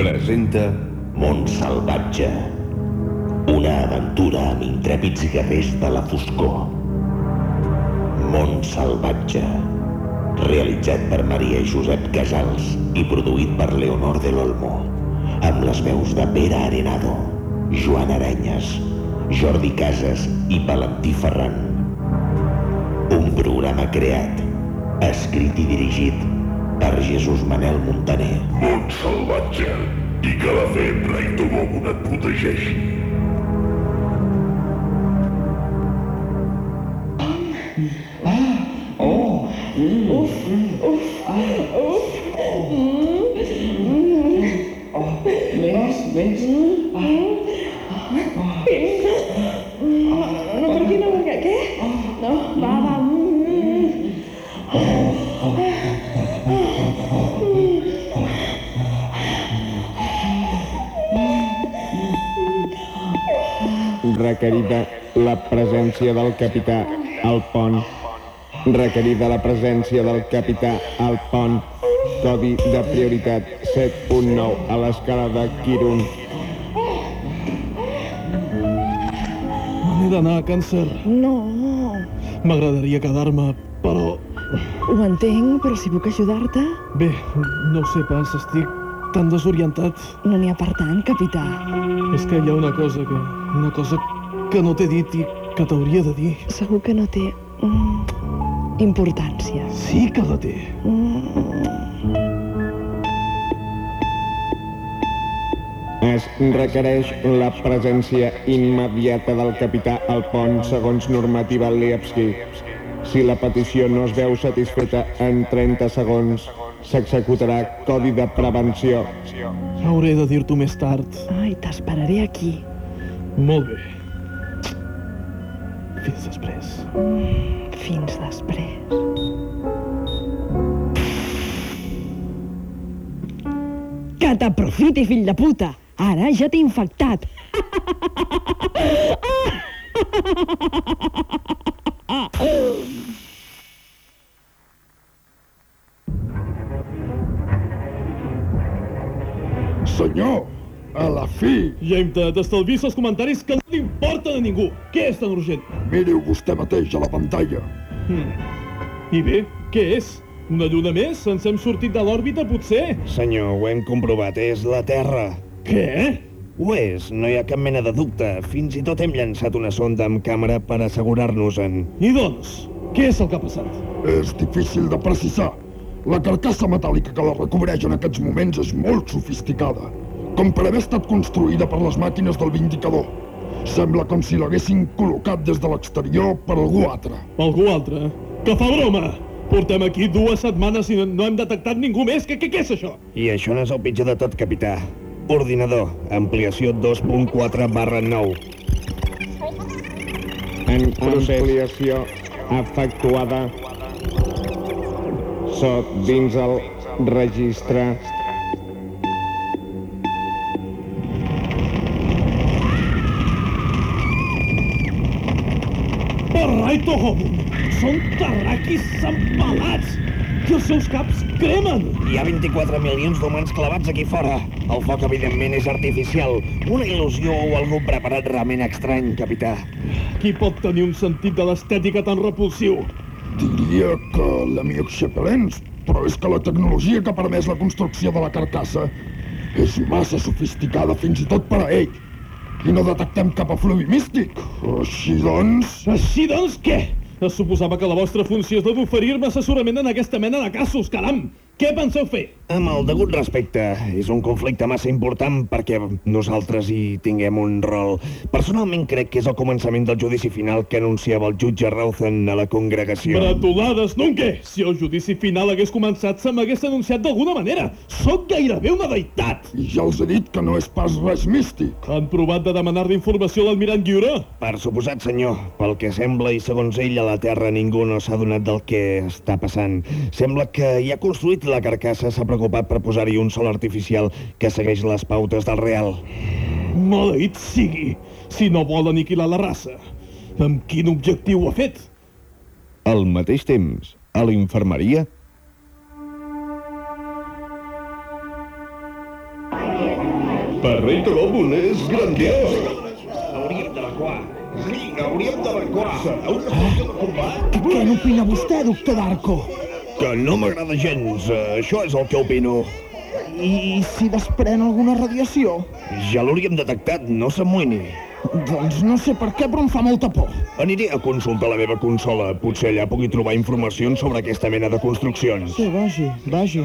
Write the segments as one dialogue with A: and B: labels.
A: presenta
B: Mont salvatge. Una aventura amb intrèpids guerrers de la foscor. Mont salvatge. Realitzat per Maria Josep Casals i produït per Leonor de l'Olmo. Amb les veus de Pere Arenado, Joan Arenyes, Jordi Casas i Valentí Ferran. Un programa creat, escrit i dirigit per Jesús Manel Montaner.
C: Món salvatge i que la fembra i Tomomon et protegeixi.
D: Requerida la presència del capità al pont. Requerida la presència del capità al pont. Codi de prioritat 7.9 a l'escala de Kirun.
E: M'he d'anar a càncer.
F: No,
E: M'agradaria quedar-me, però...
F: ho entenc, però si puc ajudar-te,
E: Bé, no ho sé pas, estic tan desorientat.
F: no n'hi ha per tant, capità.
E: És que hi ha una cosa que... Una cosa que no t'he dit i que t'hauria de dir.
F: Segur que no té mm, importància.
E: Sí que la té.
D: Es requereix la presència immediata del capità al pont segons normativa Liepski. Si la petició no es veu satisfeta en 30 segons, s'executarà codi de prevenció.
E: Hauré de dir-t'ho més tard.
F: Ai, t'esperaré aquí.
E: Molt bé. Fins després.
F: Fins després. Que t'aprofiti, fill de puta! Ara ja t'he infectat.
C: Senyor, a la fi,
E: Jaime, t'estalvis els comentaris que no li importen a ningú. Què és tan urgent?
C: miri-ho vostè mateix a la pantalla.
E: I bé, què és? Una lluna més? Ens hem sortit de l'òrbita, potser?
G: Senyor, ho hem comprovat, és la Terra.
E: Què?
G: Ho és, no hi ha cap mena de dubte. Fins i tot hem llançat una sonda amb càmera per assegurar-nos-en.
E: I doncs, què és el que ha passat?
C: És difícil de precisar. La carcassa metàl·lica que la recobreix en aquests moments és molt sofisticada, com per haver estat construïda per les màquines del Vindicador. Sembla com si l'haguessin col·locat des de l'exterior per algú altre.
E: Algú altre? Que fa broma! Portem aquí dues setmanes i no, hem detectat ningú més. Què, què, què és això?
G: I això no és el pitjor de tot, capità. Ordinador, ampliació 2.4 barra 9.
D: En ampliació efectuada sot dins el registre
E: Parraito Homo! Són terraquis empalats! I els seus caps cremen!
G: Hi ha 24 milions d'humans clavats aquí fora. El foc, evidentment, és artificial. Una il·lusió o algú preparat realment estrany, capità.
E: Qui pot tenir un sentit de l'estètica tan repulsiu?
C: Diria que l'amic Chapelens, però és que la tecnologia que ha permès la construcció de la carcassa és massa sofisticada fins i tot per a ell. I no detectem cap afluvi místic. Així doncs...
E: Així doncs, què? Es suposava que la vostra funció és la d'oferir-me assessorament en aquesta mena de casos, caram! Què penseu fer?
G: Amb el degut respecte, és un conflicte massa important perquè nosaltres hi tinguem un rol. Personalment crec que és el començament del judici final que anunciava el jutge Rauthen a la congregació.
E: Bretolades, nunca! Si el judici final hagués començat, se m'hagués anunciat d'alguna manera. Sóc gairebé una deïtat!
C: I ja els he dit que no és pas res místic.
E: Han provat de demanar-li informació a l'almirant Lliure?
G: Per suposat, senyor. Pel que sembla, i segons ell, a la Terra ningú no s'ha donat del que està passant. Sembla que hi ha construït la carcassa s'ha preocupat per posar-hi un sol artificial que segueix les pautes del real.
E: Maleït sigui, si no vol aniquilar la raça. Amb quin objectiu ho ha fet?
A: Al mateix temps, a la infermeria,
C: perrito Gobun és grandiós.
G: Hauríem d'evacuar. Sí, hauríem d'evacuar. Combat.
H: Què n'opina vostè, doctor Darko?
G: Que no m'agrada gens. eh, Això és el que opino.
H: I si desprèn alguna radiació?
G: Ja l'hauríem detectat, no s'amoïni.
H: Doncs no sé per què, però em fa molta por.
G: Aniré a consultar la meva consola. Potser allà pugui trobar informacions sobre aquesta mena de construccions.
H: Sí, vagi, vagi.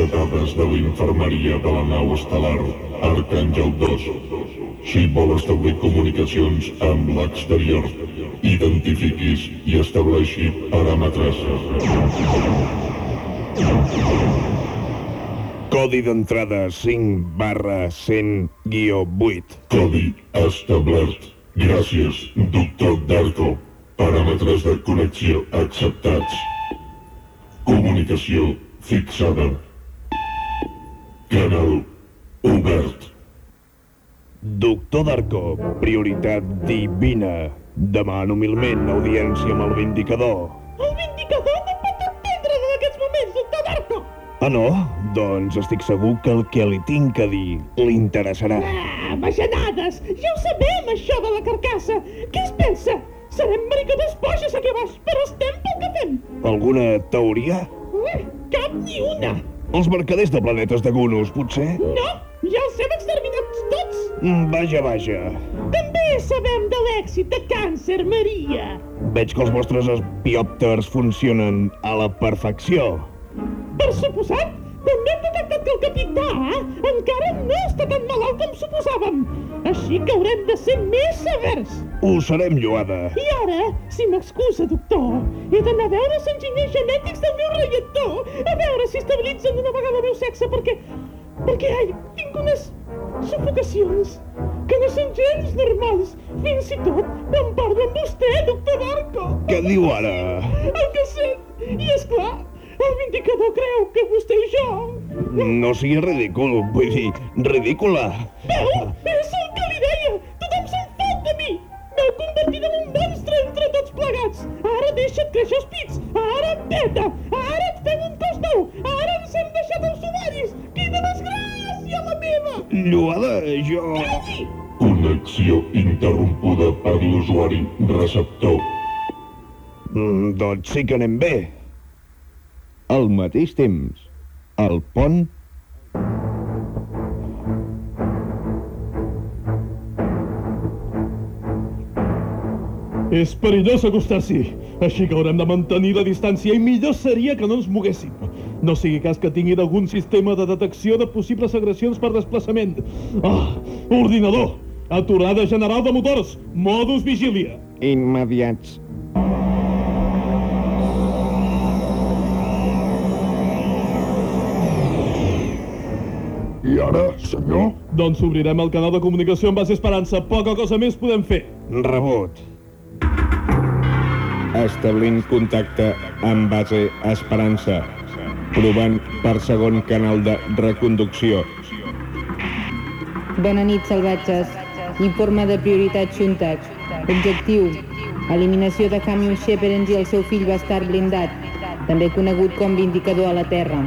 C: De dades de l'infermeria de la nau estel·lar Arcàngel 2. Si vol establir comunicacions amb l'exterior, identifiquis i estableixi paràmetres.
G: Codi d'entrada 5 barra 100 guió 8.
C: Codi establert. Gràcies, doctor Darko. Paràmetres de connexió acceptats. Comunicació fixada. Canal obert.
G: Doctor Darko, prioritat divina. Demano humilment audiència amb el Vindicador.
I: El Vindicador no pot entendre en aquests moments, doctor Darko!
G: Ah, no? Doncs estic segur que el que li tinc a dir li interessarà.
I: Ah, bajanades! Ja ho sabem, això de la carcassa! Què es pensa? Serem maricadors boges aquí a baix, però estem pel que fem!
G: Alguna teoria?
I: Eh, cap ni una!
G: Els mercaders de planetes de Gunus, potser?
I: No! Ja els hem exterminats tots!
G: Mm, Vaja, vaja.
I: També sabem de l'èxit de Càncer Maria!
G: Veig que els vostres espiòpters funcionen a la perfecció.
I: Per suposat, també hem detectat que el capità encara no està tan malalt com suposàvem. Així que haurem de ser més severs.
G: Ho serem, Lluada.
I: I ara, si m'excusa, doctor, he d'anar a veure els enginyers genètics del meu reactor, a veure si estabilitzen d'una vegada el meu sexe, perquè... perquè, ai, tinc unes sufocacions que no són gens normals. Fins i tot quan parlo amb vostè, doctor Barco.
G: Què diu ara?
I: El que sent. I, és clar, el Vindicador creu que vostè i jo...
G: No sigui ridícul, vull dir, ridícula.
I: Veu? És el que li deia! Tothom se'n fot de mi! M'heu convertit en un monstre entre tots plegats! Ara deixa't créixer els pits! Ara peta! Ara et fem un cos nou! Ara ens hem deixat els ovaris! Quina desgràcia la meva!
G: Lluada, jo...
I: Calli!
C: Connexió interrompuda per l'usuari receptor.
G: Mm, doncs sí que anem bé.
A: Al mateix temps, al pont
E: És perillós acostar-s'hi, així que haurem de mantenir la distància i millor seria que no ens moguéssim. No sigui cas que tinguin algun sistema de detecció de possibles agressions per desplaçament. Ah, ordinador! Aturada general de motors! Modus vigília!
D: Immediats.
C: I ara, senyor?
E: Doncs obrirem el canal de comunicació amb base Esperança. Poca cosa més podem fer.
G: Rebut.
D: Establint contacte amb base Esperança. Provant per segon canal de reconducció.
J: Bona nit, salvatges. Informe de prioritat Xuntac. Objectiu. Eliminació de Camion Sheperens i el seu fill bastard blindat, també conegut com Vindicador a la Terra.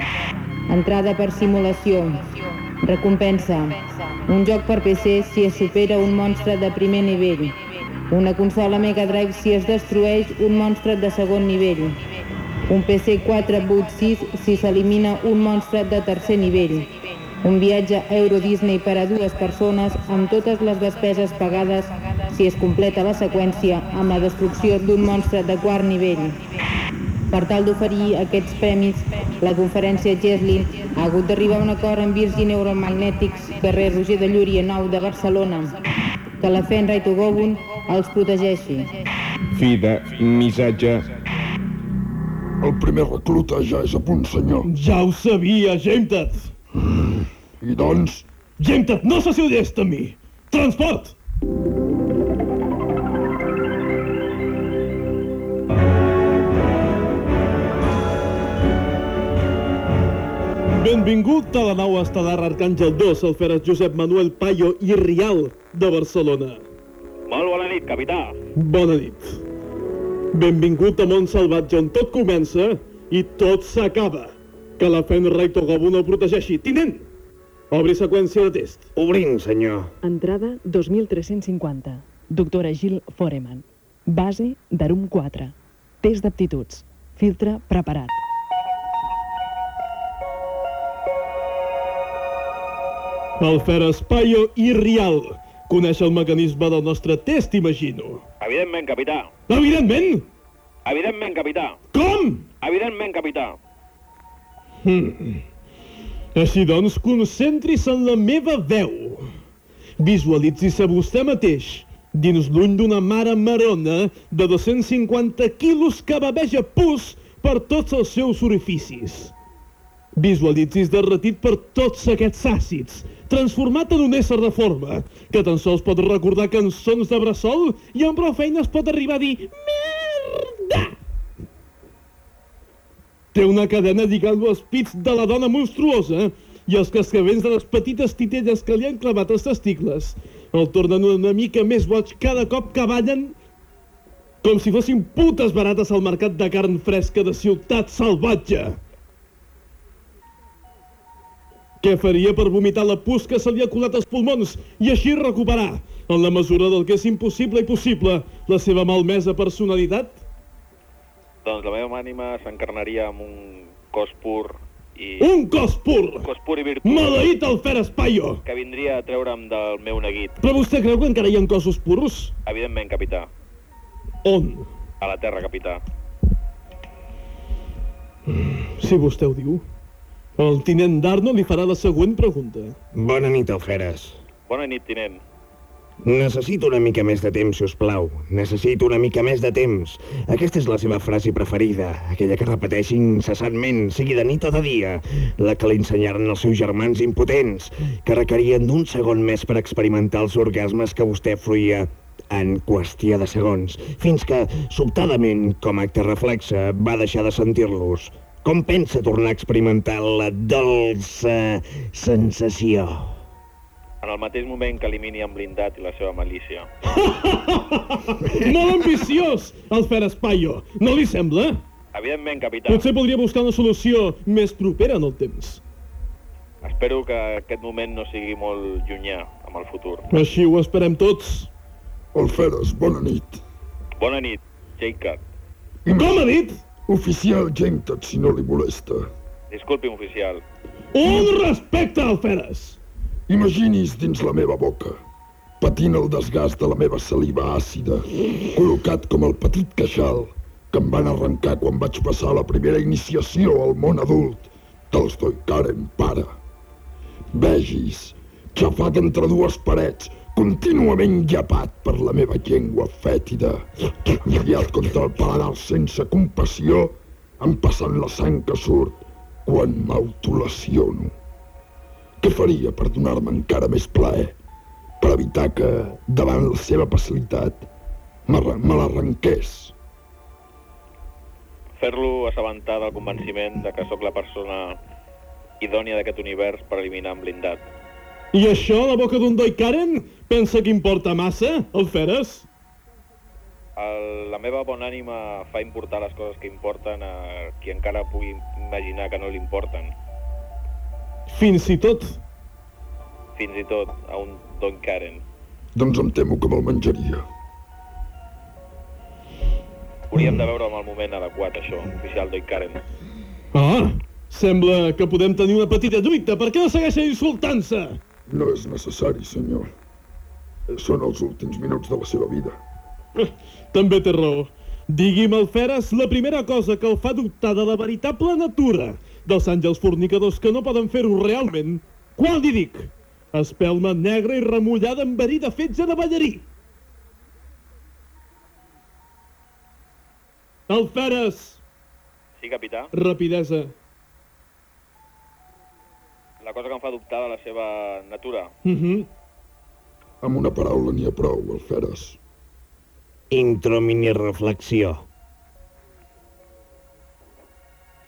J: Entrada per simulació. Recompensa. Un joc per PC si es supera un monstre de primer nivell. Una consola Mega Drive si es destrueix un monstre de segon nivell. Un PC 4 boot 6 si s'elimina un monstre de tercer nivell. Un viatge a Euro Disney per a dues persones amb totes les despeses pagades si es completa la seqüència amb la destrucció d'un monstre de quart nivell. Per tal d'oferir aquests premis, la conferència Geslin ha hagut d'arribar a un acord amb Virgin Neuromagnetics, carrer Roger de Llúria 9 de Barcelona. Que la Fenra i Togobun els protegeixi.
D: Fi de missatge.
C: El primer recluta ja és a punt, senyor.
E: Ja ho sabia, Gemtet!
C: I doncs,
E: Gemtet, no s'assoliés amb mi! Transport! Benvingut a la nau estel·lar Arcàngel 2, el feres Josep Manuel Payo i Rial de Barcelona.
K: Molt bona nit, capità.
E: Bona nit. Benvingut a Mont Salvatge, on tot comença i tot s'acaba. Que la Fenrei Togabu no el protegeixi. Tinent! Obri seqüència de test.
G: Obrint, senyor.
F: Entrada 2350. Doctora Gil Foreman. Base d'Arum 4. Test d'aptituds. Filtre preparat.
E: El Fer Espaio i Rial. Coneix el mecanisme del nostre test, imagino.
K: Evidentment, capità.
E: Evidentment!
K: Evidentment, capità.
E: Com?
K: Evidentment, capità.
E: Hmm. Així doncs, concentris en la meva veu. Visualitzi-se vostè mateix dins l'ull d'una mare marona de 250 quilos que baveja pus per tots els seus orificis. Visualitzis derretit per tots aquests àcids, transformat en un ésser de forma, que tan sols pot recordar cançons de bressol i amb prou feines pot arribar a dir Merda! Té una cadena lligant els pits de la dona monstruosa i els cascavents de les petites titelles que li han clavat els testicles el tornen una mica més boig cada cop que ballen com si fossin putes barates al mercat de carn fresca de ciutat salvatge. Què faria per vomitar la pus que se li ha colat als pulmons i així recuperar, en la mesura del que és impossible i possible, la seva malmesa personalitat?
K: Doncs la meva ànima s'encarnaria amb un cos pur i...
E: Un cos pur!
K: Un cos pur i virtuós.
E: Maleït el Fer Espaio!
K: Que vindria a treure'm del meu neguit.
E: Però vostè creu que encara hi ha cossos purs?
K: Evidentment, capità.
E: On?
K: A la terra, capità.
E: Si vostè ho diu. El tinent d'Arno li farà la següent pregunta.
G: Bona nit, Alferes.
K: Bona nit, tinent.
G: Necessito una mica més de temps, si us plau. Necessito una mica més de temps. Aquesta és la seva frase preferida, aquella que repeteix incessantment, sigui de nit o de dia, la que li ensenyaren els seus germans impotents, que requerien d'un segon més per experimentar els orgasmes que vostè fruïa en qüestió de segons, fins que, sobtadament, com a acte reflexe, va deixar de sentir-los. Com pensa tornar a experimentar la dolça sensació?
K: En el mateix moment que elimini en blindat i la seva malícia.
E: Molt ambiciós, el Fer Espaio. No li sembla?
K: Evidentment, capità.
E: Potser podria buscar una solució més propera en el temps.
K: Espero que aquest moment no sigui molt llunyà amb el futur.
E: Així ho esperem tots.
C: Alferes, bona nit.
K: Bona nit, Jacob.
E: Com ha dit?
C: Oficial Jacob, si no li molesta.
K: Disculpi'm, oficial.
E: Un respecte, Alferes!
C: Imagini's dins la meva boca, patint el desgast de la meva saliva àcida, col·locat com el petit queixal que em van arrencar quan vaig passar la primera iniciació al món adult dels Karen, pare. Vegis, xafat entre dues parets, contínuament llapat per la meva llengua fètida, enviat contra el paladar sense compassió, empassant la sang que surt quan m'autolaciono. Què faria per donar-me encara més plaer? Per evitar que, davant la seva facilitat, me l'arrenqués?
K: Fer-lo assabentar del convenciment de que sóc la persona idònia d'aquest univers per eliminar en blindat.
E: I això, a la boca d'un doi Karen? Pensa que importa massa, el Feres?
K: El, la meva bona ànima fa importar les coses que importen a qui encara pugui imaginar que no li importen.
E: Fins i tot?
K: Fins i tot a un Don Karen.
C: Doncs em temo que me'l menjaria.
K: Hauríem de veure en el moment adequat, això, oficial Don Karen.
E: Ah, sembla que podem tenir una petita lluita. Per què no segueixen insultant-se?
C: No és necessari, senyor. Són els últims minuts de la seva vida.
E: També té raó. Digui'm, Alferes, la primera cosa que el fa dubtar de la veritable natura dels àngels fornicadors que no poden fer-ho realment. Qual li dic? Espelma negra i remullada amb verí de fetge de ballarí. Alferes!
K: Sí, capità?
E: Rapidesa.
K: La cosa que em fa dubtar de la seva natura.
E: Uh -huh.
C: Amb una paraula n'hi ha prou, Alferes.
G: Intromini-reflexió.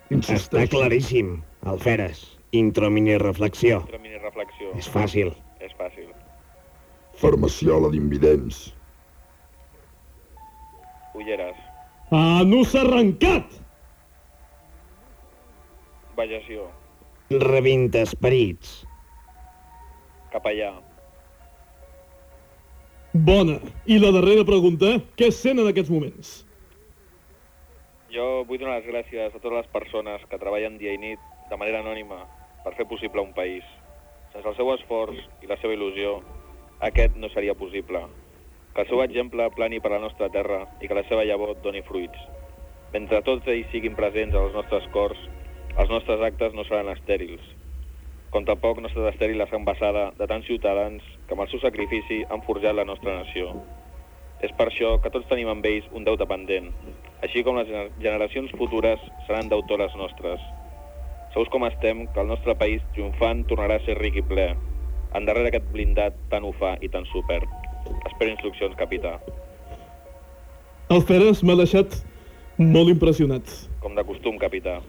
C: Insisteixo.
G: Està claríssim, Alferes. Intromini-reflexió.
K: Intromini-reflexió.
G: És fàcil.
K: És fàcil.
C: Farmaciola d'invidents.
K: Ulleres.
E: Anus arrencat!
K: Vejació.
G: Rebinta esperits.
K: Capellà.
E: Bona. I la darrera pregunta, què sent en aquests moments?
K: Jo vull donar les gràcies a totes les persones que treballen dia i nit de manera anònima per fer possible un país. Sense el seu esforç i la seva il·lusió, aquest no seria possible. Que el seu exemple plani per la nostra terra i que la seva llavor doni fruits. Mentre tots ells siguin presents als nostres cors, els nostres actes no seran estèrils. Com tampoc no estat estèril la sang basada de tants ciutadans que amb el seu sacrifici han forjat la nostra nació. És per això que tots tenim amb ells un deute pendent, així com les gener- generacions futures seran deutores nostres. Seus com estem que el nostre país triomfant tornarà a ser ric i ple. Endarrere aquest blindat tan ufà i tan super. Espero instruccions, capità.
E: El Feres m'ha deixat molt impressionat.
K: Com de costum, capità.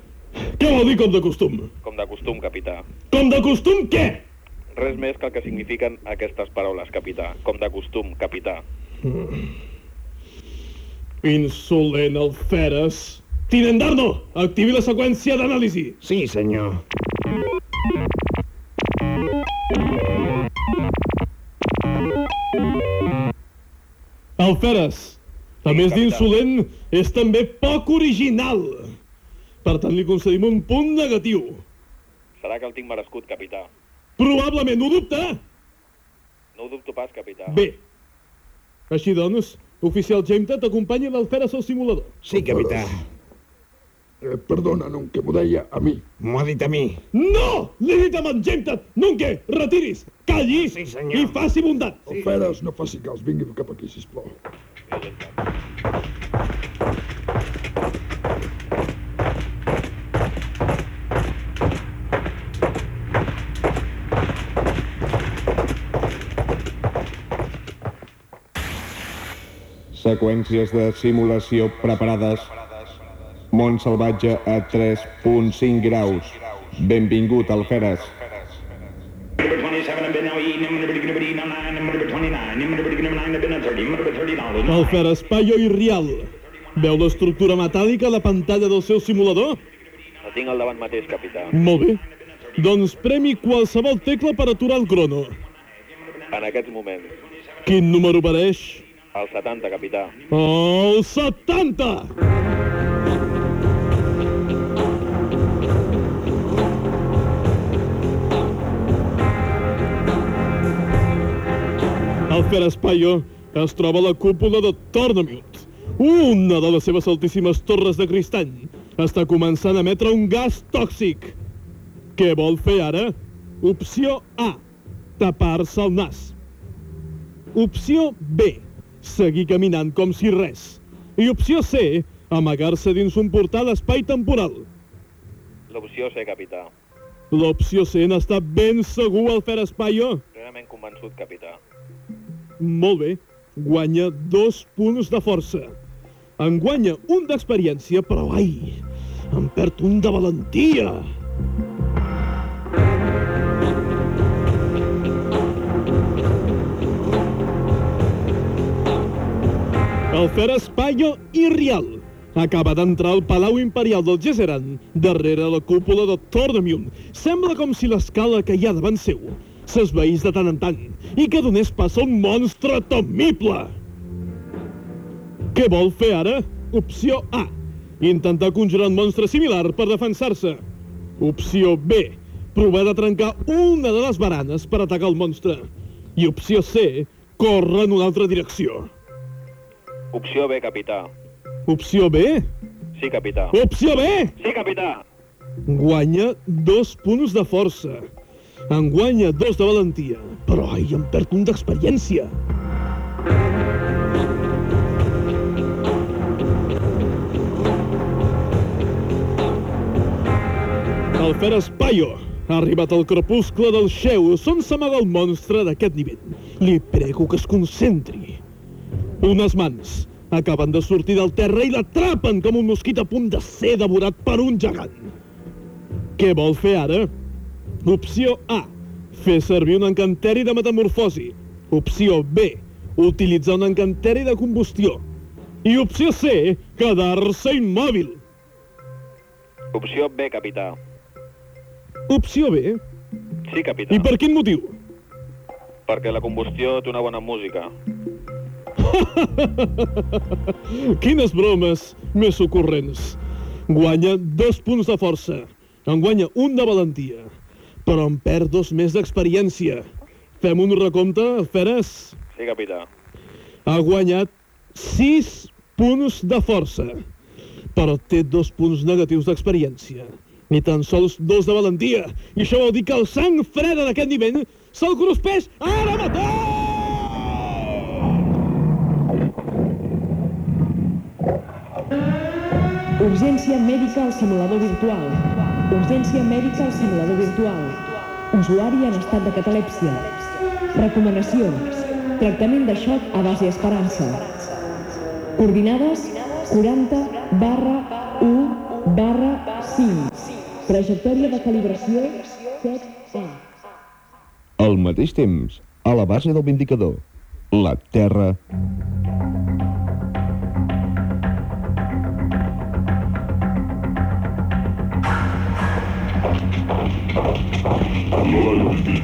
E: Què vol dir com de costum?
K: Com de costum, capità.
E: Com de costum què?
K: Res més que el que signifiquen aquestes paraules, capità. Com de costum, capità.
E: Insolent el Feres. Tinent Darno, activi la seqüència d'anàlisi.
G: Sí, senyor.
E: El Feres, a més d'insolent, és també poc original. Per tant, li concedim un punt negatiu.
K: Serà que el tinc merescut, capità.
E: Probablement ho dubta.
K: No ho dubto pas, capità.
E: Bé. Així doncs, oficial Jametat acompanyi l'Alferes al simulador.
G: Sí, capità.
C: Eh, perdona, non, que m'ho deia a mi.
G: M'ho ha dit a mi.
E: No! L'he dit amb en Jametat! Nunque, retiris, calli
G: Sí, senyor.
E: i faci bondat.
C: El Feres, no faci cas, vingui cap aquí, sisplau.
D: Seqüències de simulació preparades. Mont salvatge a 3.5 graus. Benvingut, Alferes.
L: Number 27 have been now eaten, number 29, number 29, number 29 have been a 30, number 30 dollars.
E: El Feres Paio i Rial. Veu l'estructura metàl·lica a la pantalla del seu simulador?
K: El tinc al davant mateix, capità.
E: Molt bé. Doncs premi qualsevol tecla per aturar el crono.
K: En aquests moments.
E: Quin número apareix?
K: El 70, capità.
E: El 70! El Feres Paio es troba a la cúpula de Tornamute. Una de les seves altíssimes torres de cristall està començant a emetre un gas tòxic. Què vol fer ara? Opció A. Tapar-se el nas. Opció B. Seguir caminant com si res. I opció C. Amagar-se dins un portal espai temporal.
K: L'opció C, capità.
E: L'opció C n'està ben segur el Fer Espaio?
K: Plenament convençut, capità.
E: Molt bé. Guanya dos punts de força. En guanya un d'experiència, però ai, en perd un de valentia. El Fer Espaio i Rial acaba d'entrar al Palau Imperial del Gesseran, darrere la cúpula de Tornamium. Sembla com si l'escala que hi ha davant seu s'esveís de tant en tant i que donés pas a un monstre temible. Què vol fer ara? Opció A. Intentar conjurar un monstre similar per defensar-se. Opció B. Provar de trencar una de les baranes per atacar el monstre. I opció C. Córrer en una altra direcció.
K: Opció B, capità.
E: Opció B?
K: Sí, capità.
E: Opció B?
K: Sí, capità.
E: Guanya dos punts de força. En guanya dos de valentia. Però, ai, em perd un d'experiència. El Fer Espaio ha arribat al crepuscle del Xeus, on s'amaga el monstre d'aquest nivell. Li prego que es concentri. Unes mans acaben de sortir del terra i l'atrapen com un mosquit a punt de ser devorat per un gegant. Què vol fer ara? Opció A. Fer servir un encanteri de metamorfosi. Opció B. Utilitzar un encanteri de combustió. I opció C, quedar-se immòbil.
K: Opció B, capità.
E: Opció B.
K: Sí, capità.
E: I per quin motiu?
K: Perquè la combustió té una bona música.
E: Quines bromes més ocorrents. Guanya dos punts de força. En guanya un de valentia. Però en perd dos més d'experiència. Fem un recompte, Feres?
K: Sí, capità.
E: Ha guanyat sis punts de força. Però té dos punts negatius d'experiència. Ni tan sols dos de valentia. I això vol dir que el sang freda d'aquest nivell se'l cruspeix ara mateix!
F: Urgència mèdica al simulador virtual. Urgència mèdica al simulador virtual. Usuari en estat de catalèpsia. Recomanacions. Tractament de xoc a base esperança. Coordinades 40 barra 1 barra 5. Trajectòria de calibració 7A.
A: Al mateix temps, a la base del Vindicador, la Terra...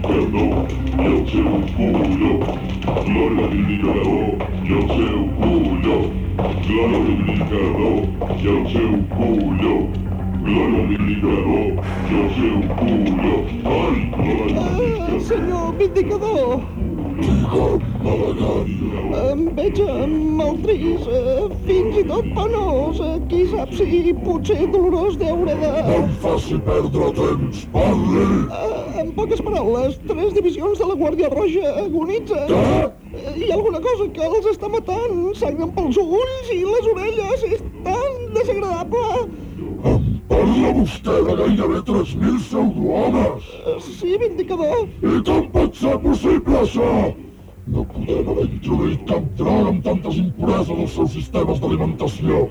M: Vindicador i el seu colló. Glòria Vindicador i el seu colló. Glòria Vindicador i el seu colló. Glòria Vindicador i el seu colló. Ai, Glòria
H: Ah, senyor Vindicador, em veig eh, molt trist, eh, fins i tot penós. eh, Qui sap si potser dolorós deure de...
M: No em faci perdre temps, parli!
H: Eh, En poques paraules, tres divisions de la Guàrdia Roja agonitzen. Eh, Hi ha alguna cosa que els està matant. Sangren pels ulls i les orelles. És tan desagradable.
M: Parla vostè de gairebé 3.000 pseudohomes!
H: Eh, Sí, Vindicador.
M: I com pot ser possible, això? No podem haver introduït cap droga amb tantes impureses als seus sistemes d'alimentació.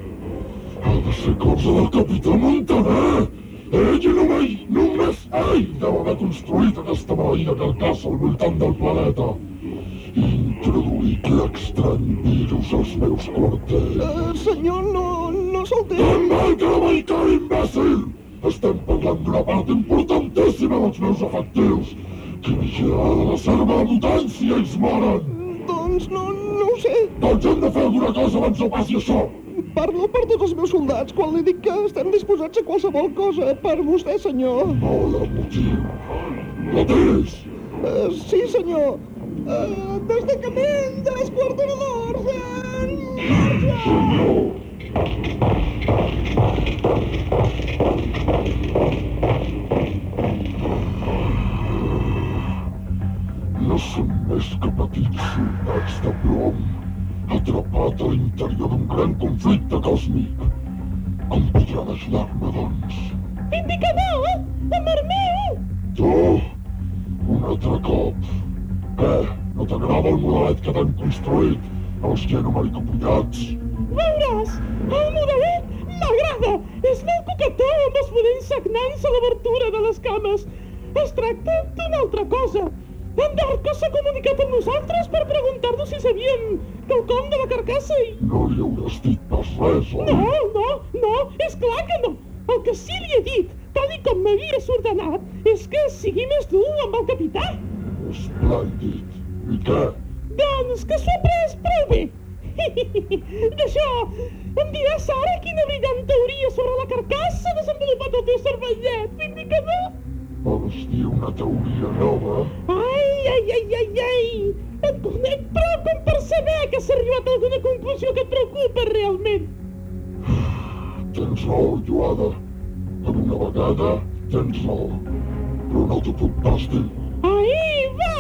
M: Ha de ser cosa del capità Montaner. Ell i només, només ell deu haver construït aquesta maleïda carcassa al voltant del planeta. Introduir aquest estrany virus als meus quarters.
H: Eh, senyor, no, no solteu.
M: Tan mal que no vaig caure, imbècil! Estem parlant d'una part importantíssima dels meus efectius. Que vigilarà la serva de mutància i ells moren.
H: Doncs no, no ho sé.
M: Doncs hem de fer alguna cosa abans no passi això.
H: Parlo per tots els meus soldats quan li dic que estem disposats a qualsevol cosa. Per vostè, senyor.
M: Hola, motiu. La tens?
H: Uh, sí, senyor. Uh, destacament de les en marxa!
M: Senyor. No són més que petits soldats de plom atrapat a l'interior d'un gran conflicte còsmic. Com podran ajudar-me, doncs?
I: Vindicador! Amor meu!
M: Tu, un altre cop. Què? No t'agrada el modelet que t'han construït? Els genomaricopillats?
I: Veuràs, el modelet m'agrada! És molt coquetó amb els budells sagnants a l'obertura de les cames. Es tracta d'una altra cosa. En Darko s'ha comunicat amb nosaltres per preguntar-nos si sabíem quelcom de la carcassa i...
M: No li hauràs dit pas res, oi?
I: No, no, no, és clar que no. El que sí li he dit, tal i com m'havies ordenat, és que sigui més dur amb el capità.
M: Esplèndid. I què?
I: Doncs que s'ho ha pres prou bé. D'això, em dirà Sara quina brillant teoria sobre la carcassa ha desenvolupat el teu cervellet, vindicador?
M: Vols dir una teoria nova?
I: Ai, ai, ai, ai, ai! Et conec prou com per saber que s'ha arribat a alguna conclusió que et preocupa realment.
M: Tens raó, Joada. Per una vegada tens raó. Però no t'ho puc pas dir.
I: Ai, va!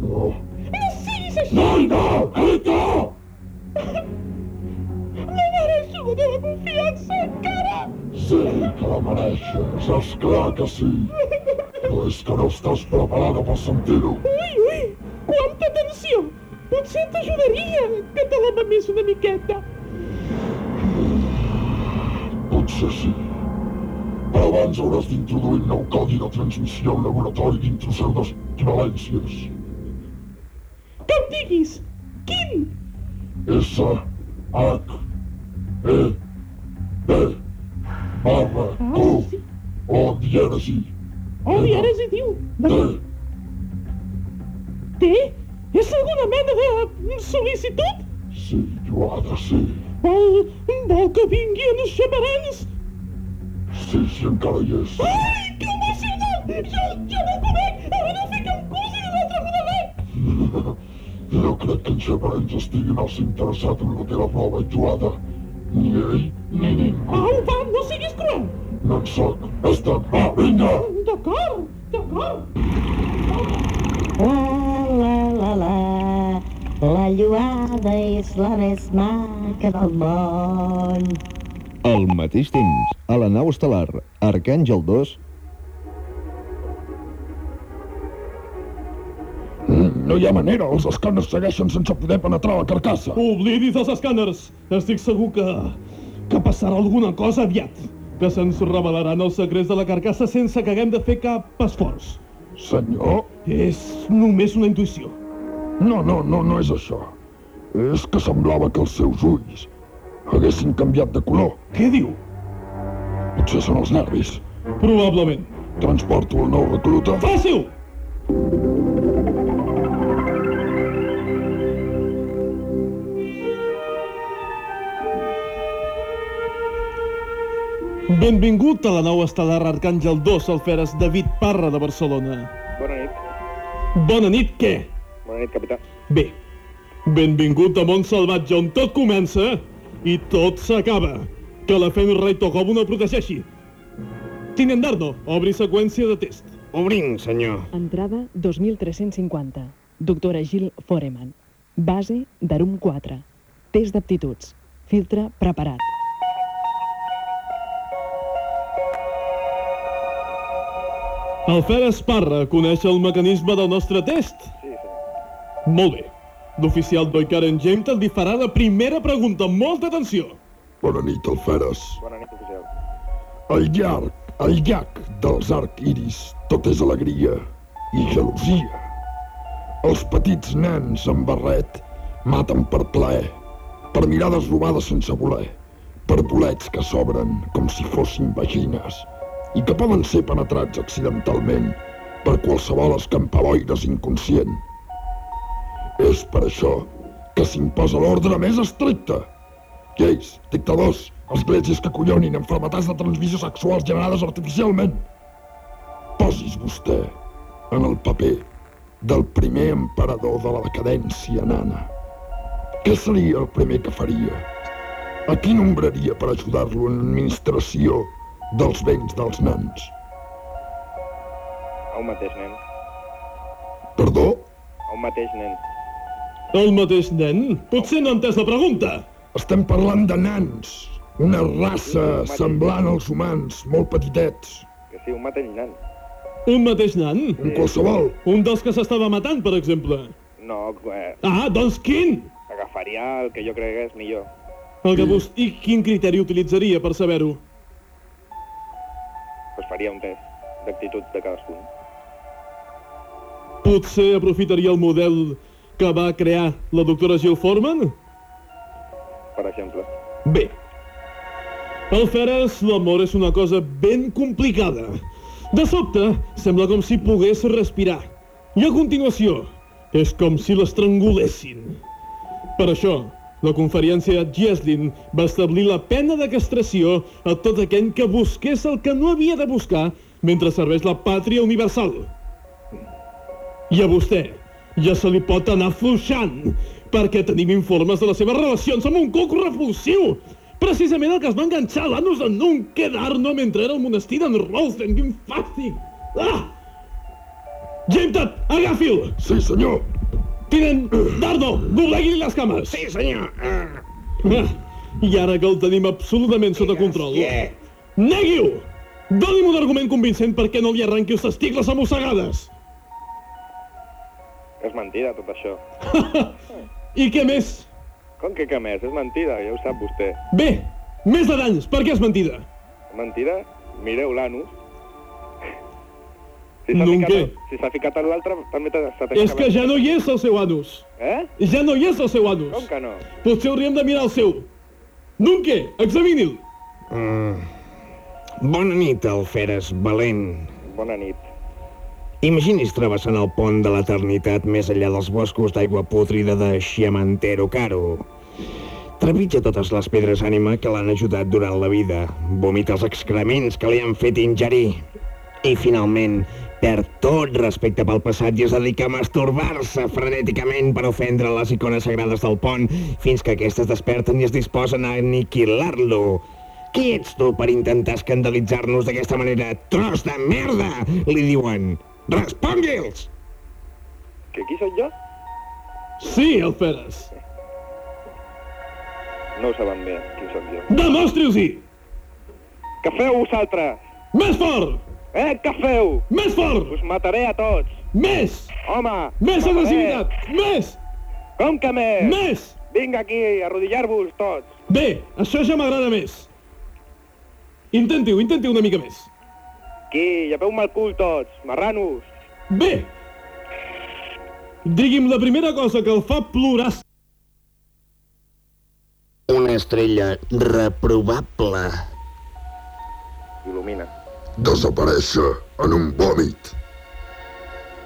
M: No.
I: No siguis així!
M: No, no! No
I: mereixo la teva confiança encara!
M: Sí que la mereixes, esclar que sí. Però és que no estàs preparada per sentir-ho.
I: Ui, ui! Quanta tensió! Potser t'ajudaria que te la mamés una miqueta.
M: Potser sí. Però abans hauràs d'introduir un nou codi de transmissió al laboratori d'introseudoequivalències.
I: Que em diguis! Quin?
M: S, H, dièresi.
I: Oh, dièresi, diu.
M: D,
I: Té? És alguna mena de sol·licitud?
M: sí, Joada, sí.
I: Vol, vol que vingui en els xamarans?
M: Sí, sí, encara hi és.
I: Ai, que emocionant! Jo, jo no conec! A veure, fer que em cusi l'altre!
M: No crec que en xamarans estigui massa interessat en la teva prova, Joada. Ni ell, ni ningú.
I: Au, va, no!
M: No en soc. Està, va, vinga!
I: D'acord, d'acord.
N: La, la, la, la. La lloada és la més maca del món.
A: Al mateix temps, a la nau estel·lar Arcàngel 2,
C: Mm, No hi ha manera, els escàners segueixen sense poder penetrar la carcassa.
E: Oblidis els escàners. Estic segur que... que passarà alguna cosa aviat. Que se'ns revelaran els secrets de la carcassa sense que haguem de fer cap esforç.
C: Senyor?
E: És només una intuïció.
C: No, no, no, no és això. És que semblava que els seus ulls haguessin canviat de color.
E: Què diu?
C: Potser són els nervis.
E: Probablement.
C: Transporto el nou recluta.
E: Fàcil! Benvingut a la nau estel·lar Arcàngel 2, Alferes David Parra de Barcelona.
K: Bona nit.
E: Bona nit, què?
K: Bona nit, capità.
E: Bé, benvingut a Mont Salvatge, on tot comença i tot s'acaba. Que la Fenrir Togobo no protegeixi. Tinent Dardo, obri seqüència de test.
G: Obrim, senyor.
F: Entrada 2350. Doctora Gil Foreman. Base d'Arum 4. Test d'aptituds. Filtre preparat.
E: Alferes Parra coneix el mecanisme del nostre test?
K: Sí, senyor.
E: Molt bé. L'oficial Doikaren James li farà la primera pregunta. Molta atenció.
C: Bona nit, Alferes.
K: Bona nit, oficial.
C: Al llarg, al llac dels arc iris, tot és alegria i gelosia. Els petits nens amb barret maten per plaer, per mirades robades sense voler, per bolets que s'obren com si fossin vagines i que poden ser penetrats accidentalment per qualsevol escampaboires inconscient. És per això que s'imposa l'ordre més estricte. Lleis, dictadors, esglésies que collonin enfermetats de transmissió sexuals generades artificialment. Posis vostè en el paper del primer emperador de la decadència nana. Què seria el primer que faria? A qui nombraria per ajudar-lo en l'administració dels béns dels nans?
K: A un mateix nen.
C: Perdó?
K: A un mateix nen.
E: El mateix nen? Potser no entès la pregunta.
C: Estem parlant de nans. Una raça semblant als humans, molt petitets.
K: Que sí, un mateix nen.
E: Un mateix nan?
C: Un qualsevol.
E: Un dels que s'estava matant, per exemple.
K: No, eh,
E: Ah, doncs quin?
K: agafaria el que jo crec que és millor.
E: El que vos... I quin criteri utilitzaria per saber-ho?
K: Faria un test d'actitud de cadascun.
E: Potser aprofitaria el model que va crear la doctora Jill Foreman?
K: Per exemple.
E: Bé. Alferes, l'amor és una cosa ben complicada. De sobte, sembla com si pogués respirar. I a continuació, és com si l'estrangulessin. Per això, la conferència Gieslin va establir la pena de castració a tot aquell que busqués el que no havia de buscar mentre serveix la pàtria universal. I a vostè ja se li pot anar fluixant, perquè tenim informes de les seves relacions amb un cuc repulsiu. Precisament el que es va enganxar l'anus en un quedar-no mentre era al monestir d'en Rolsten. Quin fàstic! Ah! Gemtat, agafi'l!
C: Sí, senyor.
E: Tinent Dardo, doblegui les cames!
G: Sí, senyor.
E: Ah, I ara que el tenim absolutament sota control... Negui-ho! Doni'm un argument convincent perquè no li arrenqui els testicles a mossegades!
K: És mentida, tot això.
E: I què més?
K: Com que què més? És mentida, ja ho sap vostè.
E: Bé, més detalls, per què és mentida?
K: Mentida? Mireu l'anus. Si s'ha ficat, si s'ha ficat en l'altre, també t'ha- s'ha
E: És que ja no hi és el seu anus.
K: Eh?
E: Ja no hi és el seu anus.
K: Com que no?
E: Potser hauríem de mirar el seu. Què? Examini'l.
G: Mm. Bona nit, Alferes Valent.
K: Bona nit.
G: Imagini's travessant el pont de l'eternitat més enllà dels boscos d'aigua pútrida de Xiamantero Caro. Trepitja totes les pedres ànima que l'han ajudat durant la vida. Vomita els excrements que li han fet ingerir. I finalment, perd tot respecte pel passat i es dedica a masturbar-se frenèticament per ofendre les icones sagrades del pont fins que aquestes desperten i es disposen a aniquilar-lo. Qui ets tu per intentar escandalitzar-nos d'aquesta manera? Tros de merda! Li diuen. Respongui'ls!
K: Que qui sóc jo?
E: Sí, Alferes.
K: No ho saben bé, qui sóc jo.
E: Demostri-ho-hi!
K: Què feu vosaltres?
E: Més fort!
K: Eh, què feu?
E: Més fort!
K: Us mataré a tots.
E: Més!
K: Home!
E: Més agressivitat! Més!
K: Com que més?
E: Més!
K: Vinga aquí, a arrodillar-vos tots.
E: Bé, això ja m'agrada més. Intenti-ho, intenti-ho una mica més.
K: Aquí, llepeu-me el cul tots, marranos.
E: Bé! Digui'm la primera cosa que el fa plorar.
B: Una estrella reprovable.
K: Il·lumina.
M: Desaparèixer en un vòmit.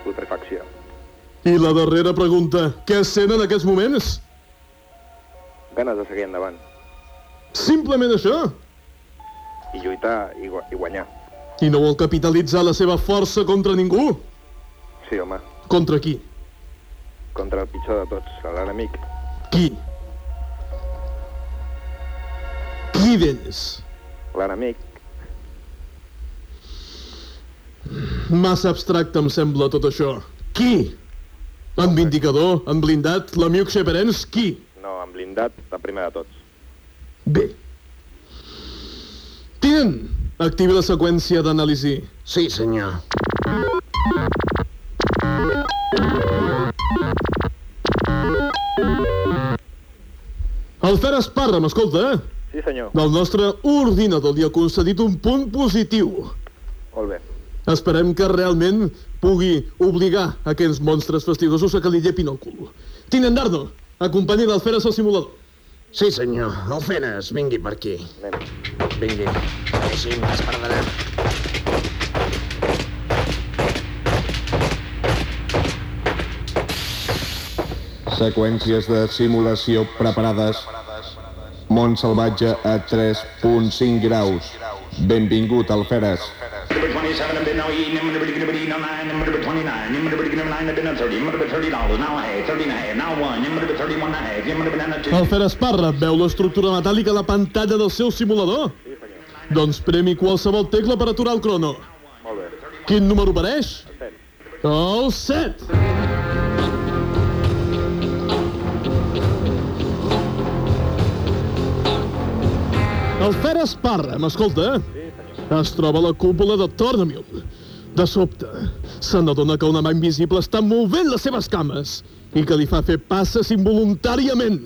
K: Putrefacció.
E: I la darrera pregunta. Què sent en aquests moments?
K: Ganes de seguir endavant.
E: Simplement això.
K: I lluitar i, gu i guanyar.
E: I no vol capitalitzar la seva força contra ningú?
K: Sí, home.
E: Contra qui?
K: Contra el pitjor de tots, l'enemic.
E: Qui? Qui d'ells?
K: L'enemic.
E: Massa abstracte em sembla tot això. Qui? En Vindicador? En Blindat? L'amic Xeperens? Qui?
K: No, en blindat, la primera de tots.
E: Bé. Tinent, activi la seqüència d'anàlisi.
B: Sí, senyor.
E: El Fer Esparra, m'escolta, eh?
K: Sí, senyor.
E: Del nostre ordinador li ha concedit un punt positiu.
K: Molt bé.
E: Esperem que realment pugui obligar aquests monstres fastidiosos a que li llepin el cul. Tinent Dardo, acompanyi l'Alferes al simulador.
B: Sí, senyor. Alferes, vingui per aquí. Vingui. Així, espardarà.
D: Seqüències de simulació preparades. Mont salvatge a 3.5 graus. Benvingut, Alferes.
L: Number 27 have been now eating, number 29, number 29, number 29 have been at 30, number 30 dollars, now a half, 30 and a half, now one, number 31 and a half, number banana two.
E: El Fer Esparra veu l'estructura metàl·lica a la pantalla del seu simulador? Doncs premi qualsevol tecla per aturar el crono.
K: Molt bé.
E: Quin número apareix?
K: Set.
E: El 7. El Fer Esparra, m'escolta? Es troba a la cúpula de Tornamium. De sobte, se n'adona que una mà invisible està movent les seves cames i que li fa fer passes involuntàriament.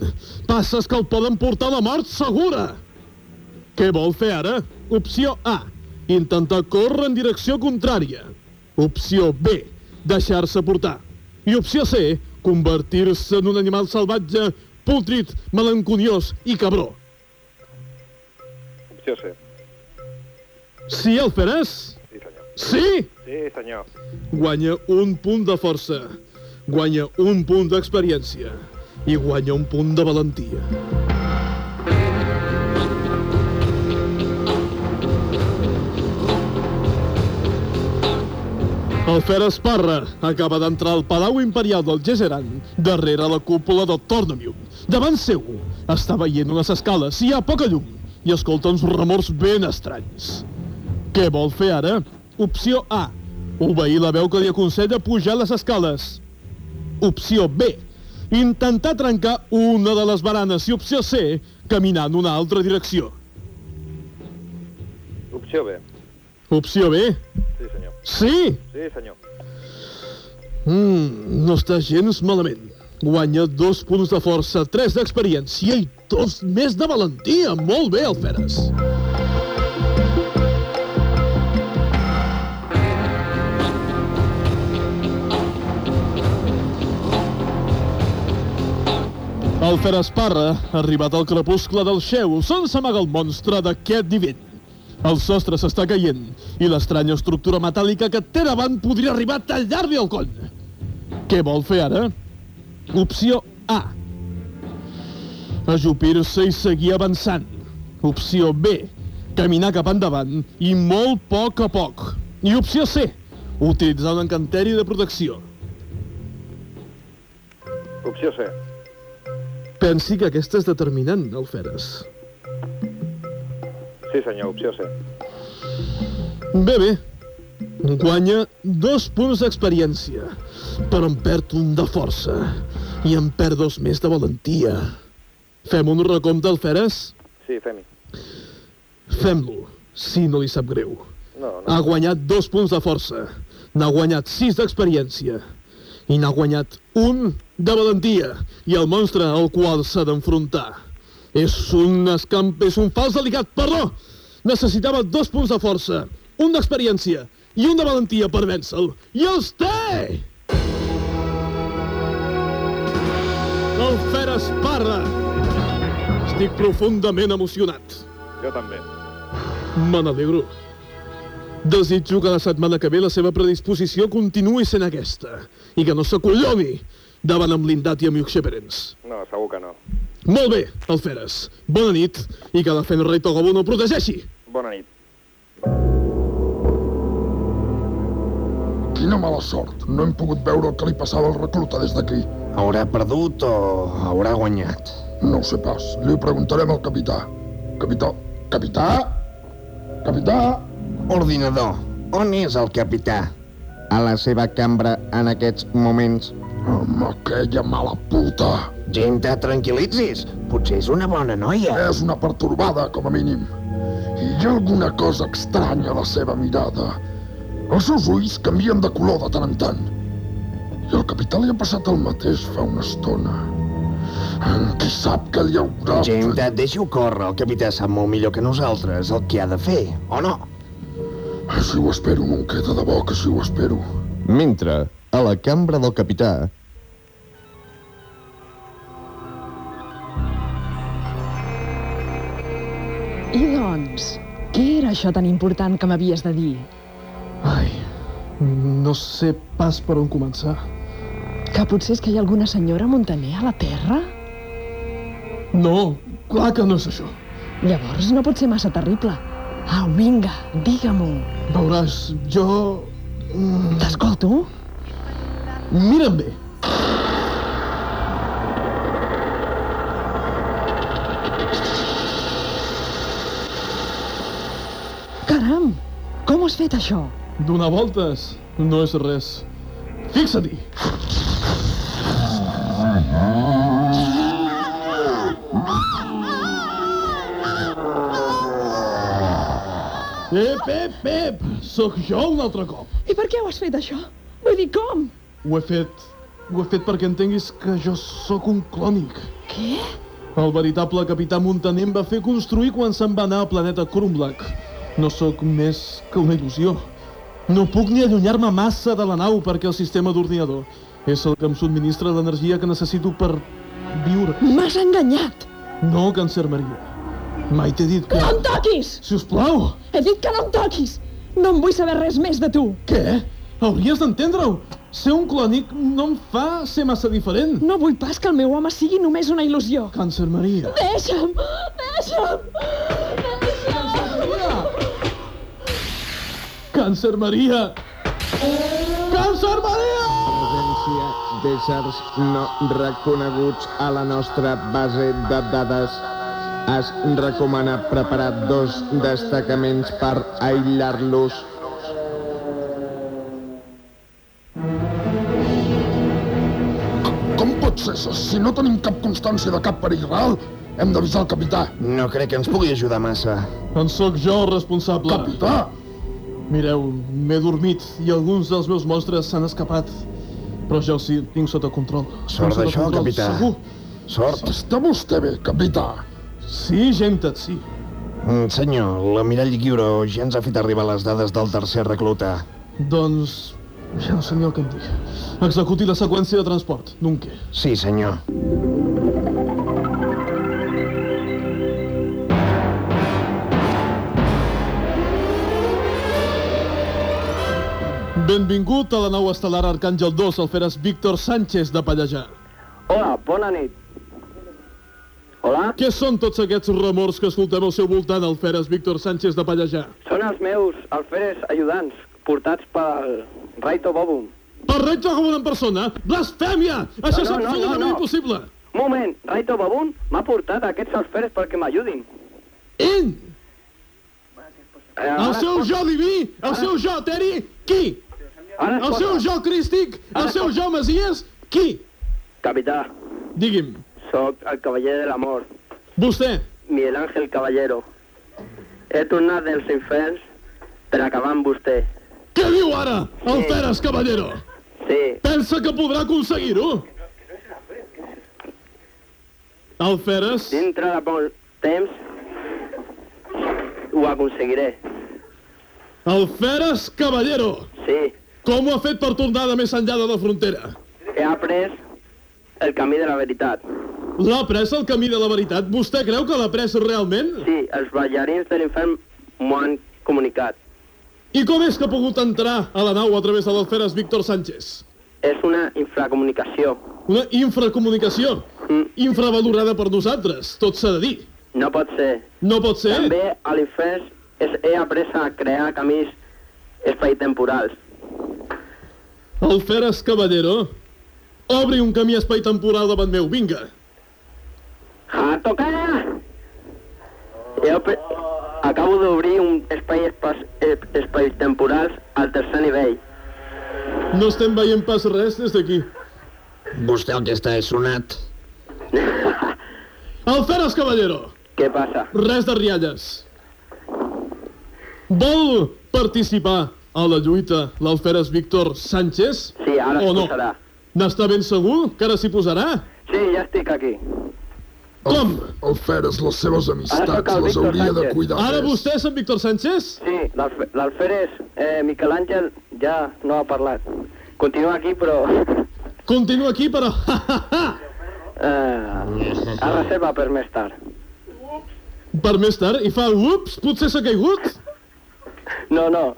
E: Passes que el poden portar a la mort segura. Què vol fer ara? Opció A. Intentar córrer en direcció contrària. Opció B. Deixar-se portar. I opció C. Convertir-se en un animal salvatge, pútrid, melanconiós i cabró.
K: Opció C.
E: Sí, el faràs?
K: Sí, senyor.
E: Sí?
K: Sí, senyor.
E: Guanya un punt de força, guanya un punt d'experiència i guanya un punt de valentia. El Fer Esparra acaba d'entrar al Palau Imperial del Gesseran, darrere la cúpula del Tornamium. Davant seu està veient unes escales i hi ha poca llum i escolta uns remors ben estranys. Què vol fer ara? Opció A. Obeir la veu que li aconsella pujar les escales. Opció B. Intentar trencar una de les baranes. I opció C. Caminar en una altra direcció.
K: Opció B.
E: Opció B.
K: Sí, senyor.
E: Sí?
K: Sí, senyor.
E: Mm, no està gens malament. Guanya dos punts de força, tres d'experiència i dos més de valentia. Molt bé, Alferes. El Fer Esparra, arribat al crepuscle del xeu, se'n s'amaga el monstre d'aquest nivell. El sostre s'està caient i l'estranya estructura metàl·lica que té davant podria arribar a tallar-li el coll. Què vol fer ara? Opció A. Ajupir-se i seguir avançant. Opció B. Caminar cap endavant i molt poc a poc. I opció C. Utilitzar un encanteri de protecció.
K: Opció C.
E: Pensi que aquesta és determinant, Alferes.
K: Sí, senyor, opció C.
E: Bé, bé. Guanya dos punts d'experiència, però en perd un de força i en perd dos més de valentia. Fem un recompte, Alferes?
K: Sí, fem-hi.
E: Fem-lo, si no li sap greu.
K: No, no.
E: Ha guanyat dos punts de força, n'ha guanyat sis d'experiència i n'ha guanyat un de valentia i el monstre al qual s'ha d'enfrontar. És un escamp... és un fals delicat, perdó! Necessitava dos punts de força, un d'experiència i un de valentia per vèncer-lo. I els té! El Fer Esparra! Estic profundament emocionat.
K: Jo també.
E: Me n'alegro. Desitjo que la setmana que ve la seva predisposició continuï sent aquesta i que no s'acolloni davant amb Lindat i amb Yuxeperens.
K: No, segur que no.
E: Molt bé, Alferes. Bona nit i que la Fenrei Togobo no protegeixi.
K: Bona nit.
C: Quina mala sort. No hem pogut veure el que li passava al recluta des d'aquí.
G: Haurà perdut o haurà guanyat?
C: No ho sé pas. Li preguntarem al capità. Capità... Capità? Capità?
G: Ordinador, on és el capità? A la seva cambra en aquests moments.
C: Amb aquella mala puta.
G: Genta, tranquil·litzis. Potser és una bona noia.
C: És una pertorbada, com a mínim. I hi ha alguna cosa estranya a la seva mirada. Els seus ulls canvien de color de tant en tant. I al capità li ha passat el mateix fa una estona. Qui sap què li haurà
G: Genta, deixa-ho córrer. El capità sap molt millor que nosaltres el que ha de fer, o no?
C: Així ho espero, no em queda de bo que així ho espero.
A: Mentre, a la cambra del capità,
F: I doncs, què era això tan important que m'havies de dir?
E: Ai, no sé pas per on començar.
F: Que potser és que hi ha alguna senyora Montaner a la Terra?
E: No, clar que no és això.
F: Llavors no pot ser massa terrible. Au, vinga, digue-m'ho.
E: Veuràs, jo... mm,
F: T'escolto?
E: Mira'm bé.
F: Caram, com has fet això?
E: Donar voltes no és res. Fixa-t'hi. Ep, ep, ep! Sóc jo un altre cop.
F: I per què ho has fet, això? Vull dir, com?
E: Ho he fet... Ho he fet perquè entenguis que jo sóc un clònic.
F: Què?
E: El veritable capità Montaner em va fer construir quan se'n va anar al planeta Krumblack. No sóc més que una il·lusió. No puc ni allunyar-me massa de la nau perquè el sistema d'ordinador és el que em subministra l'energia que necessito per viure.
F: M'has enganyat!
E: No, Cancer Maria. Mai t'he dit que...
F: No em toquis!
E: Si us plau!
F: He dit que no em toquis! No em vull saber res més de tu!
E: Què? Hauries d'entendre-ho! Ser un clònic no em fa ser massa diferent.
F: No vull pas que el meu home sigui només una il·lusió.
E: Càncer Maria.
F: Deixa'm! Deixa'm!
E: Càncer Maria! Càncer Maria!
D: Presència d'éssers no reconeguts a la nostra base de dades. Es recomana preparar dos destacaments per aïllar-los.
C: Com pot ser això? Si no tenim cap constància de cap perill real, hem d'avisar el capità.
G: No crec que ens pugui ajudar massa.
E: En sóc jo el responsable.
C: Capità!
E: Mireu, m'he dormit i alguns dels meus monstres s'han escapat. Però ja els tinc sota control.
G: Sort d'això, capità.
E: Segur.
G: Sort.
C: Està vostè bé, capità?
E: Sí, gent, sí.
G: Mm, senyor, l'amirall Guiuro ja ens ha fet arribar les dades del tercer recluta.
E: Doncs... ja no sé ni el que em dic. Executi la seqüència de transport, Dunque.
G: Sí, senyor.
E: Benvingut a la nau estel·lar Arcàngel 2, el feres Víctor Sánchez de Pallejà.
O: Hola, bona nit. Hola?
E: Què són tots aquests remors que escoltem al seu voltant, el feres Víctor Sánchez de Pallejà?
O: Són els meus alferes ajudants, portats pel Raito Bobum.
E: Per recte com una persona? Blasfèmia! Això és absolutament impossible!
O: Moment, Raito Bobum m'ha portat aquests alferes perquè m'ajudin.
E: Ell?
O: Eh,
E: El seu jo diví? El seu jo eteri? Qui? El seu jo crístic? El seu jo masies? Qui?
O: Capità,
E: Digui'm,
O: sóc el cavaller de l'amor,
E: vostè,
O: Miguel Ángel Caballero. He tornat dels inferns per acabar amb vostè.
E: què diu ara el Feres Caballero?
O: Sí,
E: Pensa que podrà aconseguir-ho? El Feres?
O: dintre de poc temps ho aconseguiré.
E: El Feres Caballero!
O: Sí,
E: Com ho ha fet per tornar de més enllà de la frontera?
O: he après el camí de la veritat.
E: L'ha pres el camí de la veritat? Vostè creu que l'ha pres realment?
O: Sí, els ballarins de l'infern m'ho han comunicat.
E: I com és que ha pogut entrar a la nau a través de l'Alferes Víctor Sánchez?
O: És una infracomunicació.
E: Una infracomunicació.
O: Mm.
E: Infravalorada per nosaltres, tot s'ha de dir.
O: No pot ser.
E: No pot ser?
O: També a l'infern he après a crear camins espai-temporals.
E: El Feres Caballero, obri un camí espai-temporal davant meu, vinga.
O: A tocar! Jo pe- acabo d'obrir un espai espa- eh, espai-temporals al tercer nivell.
E: No estem veient pas res des d'aquí.
G: Vostè el que està és sonat.
E: El Feres Caballero,
O: Què passa?
E: res de rialles. Vol participar a la lluita l'Alferes Víctor Sánchez?
O: Sí, ara
E: o
O: es
E: no?
O: posarà.
E: N'està ben segur que ara s'hi posarà?
O: Sí, ja estic aquí.
E: Com?
C: El Feres, les seves amistats,
O: el
C: les
O: Víctor
C: hauria de
O: Sánchez.
C: cuidar
E: Ara
C: més.
E: vostè és en Víctor Sánchez?
O: Sí, l'alfe- l'alferes eh, Miquel Àngel ja no ha parlat. Continua aquí, però
E: Continua aquí, però...
O: eh, es reserva per més tard.
E: per més tard, i fa ups, potser s'ha caigut?
O: No, no.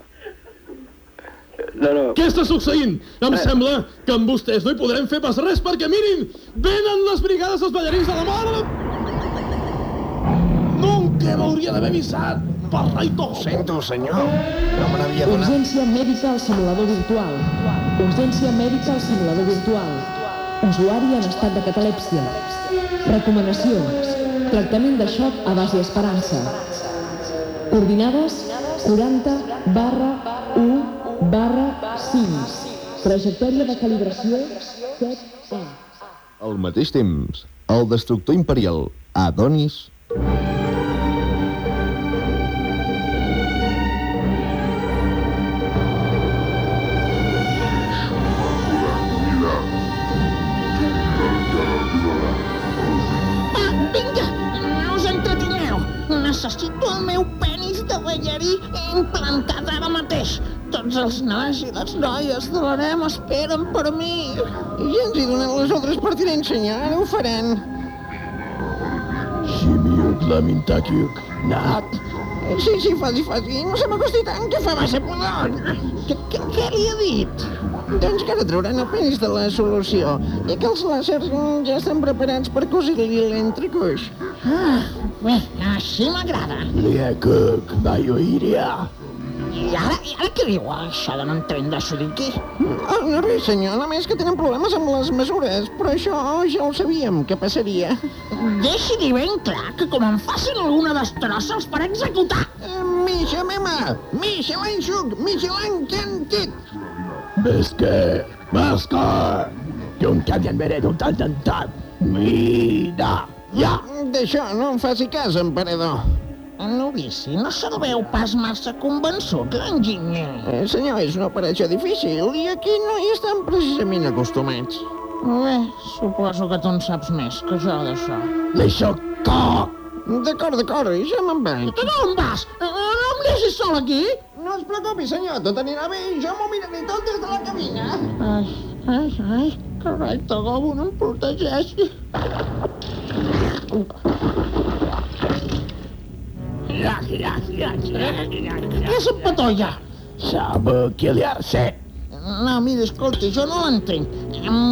O: No, no.
E: Què està succeint? Em sembla que amb vostès no hi podrem fer pas res perquè, mirin, venen les brigades dels ballarins de la mort! Nunca m'hauria d'haver avisat, per raito!
G: Ho sento, senyor. No me n'havia donat.
F: Urgència mèdica al simulador virtual. Urgència mèdica al simulador virtual. Usuari en estat de catalèpsia. Recomanacions. Tractament de xoc a base esperança. Coordinades 40 barra 1 barra 5. Trajectòria de calibració 7 A.
A: Al mateix temps, el destructor imperial Adonis
P: Ah. Necessito el meu penis de ballarí implantat ara mateix. Tots els nois i les noies de l'harem esperen per mi.
H: I ja ens hi donen les ordres per tirar a ensenyar, ara ho faran.
M: Simiuk lamintakiuk. Nat.
H: Sí, sí, faci, faci. No se m'acosti tant, que fa massa pudor. Què, què, què li ha dit? Doncs que ara trauran el penis de la solució i que els làsers ja estan preparats per cosir-li l'entrecuix.
P: Ah, bé, així m'agrada.
M: Liekuk, Bayoiria.
P: I ara, I ara què diu això de no entendre Shuriki?
H: Oh, no res, senyor, només que tenen problemes amb les mesures, però això ja ho sabíem que passaria.
P: Deixi dir ben clar que com em facin alguna destrossa els faré executar.
H: Eh, Misha mema, Misha l'enxuc, Misha l'encantit.
M: Beske, Baska. Yung kanyan mered un tan tan tan. Mida. Ja.
H: D'això no em faci cas, emperador.
P: Novici, no se'l veu pas massa convençut, l'enginyer.
H: Eh, senyor, és una operació difícil i aquí no hi estan precisament acostumats.
P: Bé, suposo que tu en saps més que jo d'això.
M: L'això coc.
H: D'acord, d'acord, ja me'n vaig.
P: Que on vas? Eh, No em deixis sol aquí?
H: No es preocupi, senyor, tot anirà bé i jo m'ho miraré tot des de la cabina.
P: Ai, ai, ai, que rai Togobo no em protegeixi.
M: Ja, ja, ja, ja, ja,
P: Què és en patolla?
M: Sabe que li arce.
P: no, mira, escolta, jo no l'entenc.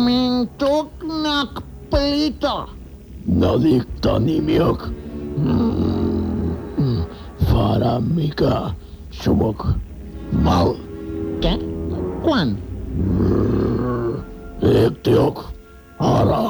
P: Mentuc nocplito.
Q: No dic Tanimiok. Mm, farà mica sumok mal.
P: Què? Quan?
Q: Ektiok. Ara.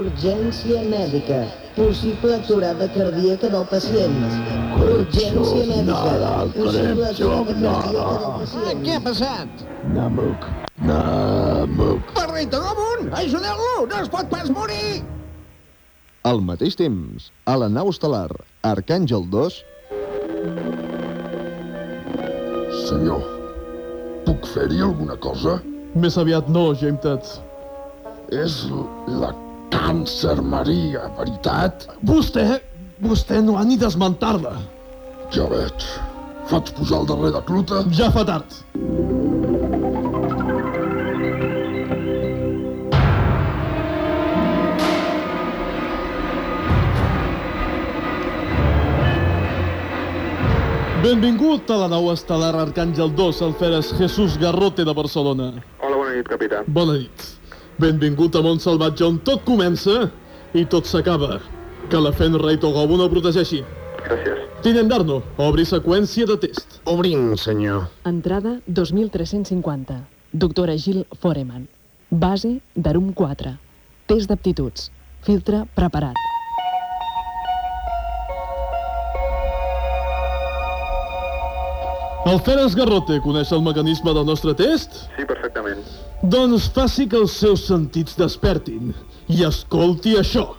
R: Urgència mèdica. Possible aturada cardíaca del pacient. Urgència mèdica. Possible aturada cardíaca del pacient.
P: Què ha passat?
Q: Namuk. Namuk.
P: Perrito Gobun, ajudeu-lo, no es pot pas morir!
A: Al mateix temps, a la nau estel·lar Arcàngel 2,
C: Senyor, puc fer-hi alguna cosa?
E: Més aviat no, Gemtet.
C: És la càncer Maria, veritat?
E: Vostè... vostè no ha ni d'esmentar-la.
C: Ja veig. Faig pujar el darrer de cluta?
E: Ja fa tard. Benvingut a la nau estel·lar Arcàngel 2, el feres Jesús Garrote de Barcelona.
S: Hola, bona nit, capità.
E: Bona nit. Benvingut a Mont Salvatge, on tot comença i tot s'acaba. Que la Fenra i Togobo no protegeixi.
S: Gràcies.
E: Tinent d'Arno, obri seqüència de test.
T: Obrim, senyor.
F: Entrada 2350. Doctora Gil Foreman. Base d'Arum 4. Test d'aptituds. Filtre preparat.
E: El Feres Garrote coneix el mecanisme del nostre test?
S: Sí, perfectament.
E: Doncs faci que els seus sentits despertin i escolti això.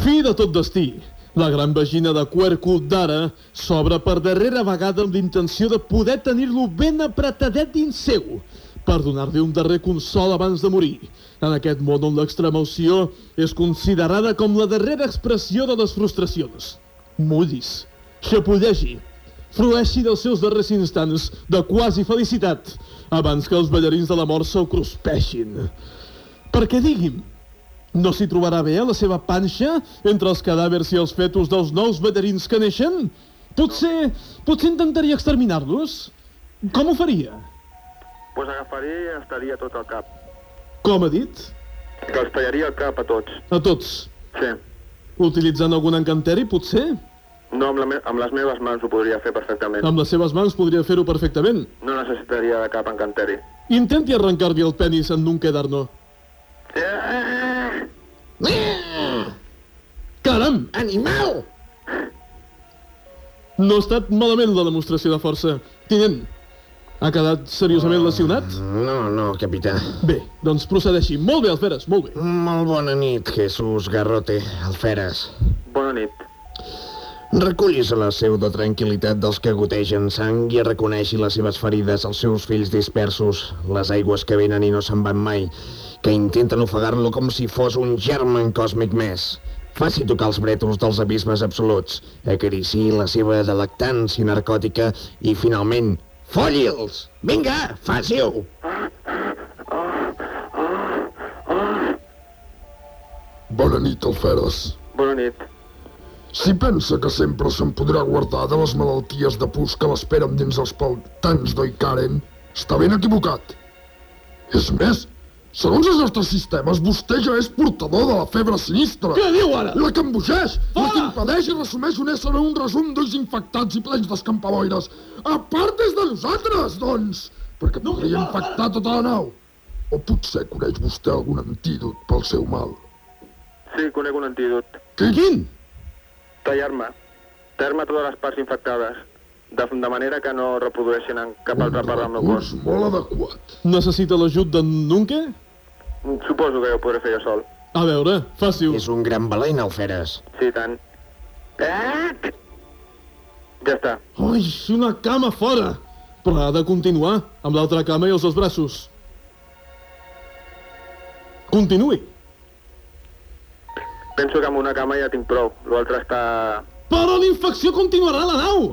E: Fi de tot destí. La gran vagina de Quercú d'ara s'obre per darrera vegada amb l'intenció de poder tenir-lo ben apretadet dins seu per donar-li un darrer consol abans de morir. En aquest món on l'extremoció és considerada com la darrera expressió de les frustracions. Mullis, xapullegi, frueixi dels seus darrers instants de quasi felicitat abans que els ballarins de la mort se'l cruspeixin. Perquè digui'm, no s'hi trobarà bé a la seva panxa entre els cadàvers i els fetos dels nous ballarins que neixen? Potser, potser intentaria exterminar-los? Com ho faria?
S: Pues agafaria i estaria tot al cap.
E: Com ha dit?
S: Que els tallaria el cap a tots.
E: A tots.
S: Sí.
E: Utilitzant algun encanteri, potser?
S: No, amb, la me amb les meves mans ho podria fer perfectament.
E: Amb les seves mans podria fer-ho perfectament.
S: No necessitaria de cap encanteri.
E: Intenti arrencar-li el penis en un quedarno. Caram!
T: Animal!
E: No ha estat malament la demostració de força. Tinent, ha quedat seriosament lesionat?
T: No, no, capità.
E: Bé, doncs procedeixi. Molt bé, Alferes, molt bé.
T: Molt bona nit, Jesús Garrote, Alferes.
S: Bona nit.
T: Recullis la pseudo-tranquil·litat dels que gotegen sang i reconeixi les seves ferides als seus fills dispersos, les aigües que venen i no se'n van mai, que intenten ofegar-lo com si fos un germen còsmic més. Faci tocar els brètols dels abismes absoluts, acarici la seva delectància narcòtica i, finalment, folli'ls! Vinga, faci-ho!
C: Bona nit, Alferes.
S: Bona nit.
C: Si pensa que sempre se'n podrà guardar de les malalties de pus que l'esperen dins els pantans d'Oikaren, està ben equivocat. És més, segons els nostres sistemes, vostè ja és portador de la febre sinistra.
E: Què diu ara?
C: La que embogeix, la que impedeix i resumeix un ésser en un resum d'ulls infectats i plens d'escampaboires. A part des de nosaltres, doncs, perquè podria infectar tota la nau. O potser coneix vostè algun antídot pel seu mal.
S: Sí, conec un antídot.
E: Quin?
S: Tallar-me. Tallar-me totes les parts infectades. De, de manera que no reprodueixin en cap altra part del meu cos.
C: Molt adequat.
E: Necessita l'ajut d'en Nunke?
S: Suposo que ho podré fer jo sol.
E: A veure, faci-ho.
T: És un gran valent, Alferes.
S: Sí, i tant. Eh? Ja està.
E: Ui, una cama fora! Però ha de continuar, amb l'altra cama i els dos braços. Continuï.
S: Penso que amb una cama ja tinc prou. L'altre està...
E: Però la infecció continuarà a la nau!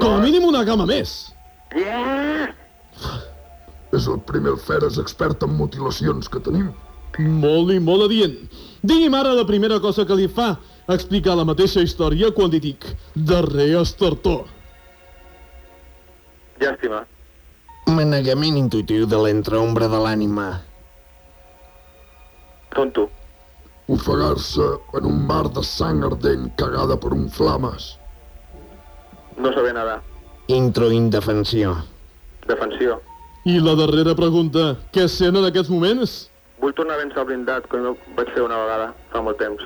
E: Com a mínim una cama més.
S: Yeah!
C: És el primer alferes expert en mutilacions que tenim.
E: Molt i molt adient. Digui'm ara la primera cosa que li fa explicar la mateixa història quan li dic darrer estertor.
S: Llàstima.
T: Manegament intuitiu de l'entreombra de l'ànima.
S: Tonto.
C: Ofegar-se en un mar de sang ardent cagada per un flames.
S: No saber nedar.
T: Intro indefensió.
S: Defensió.
E: I la darrera pregunta, què sent en aquests moments?
S: Vull tornar a vèncer el blindat, com vaig fer una vegada, fa molt temps.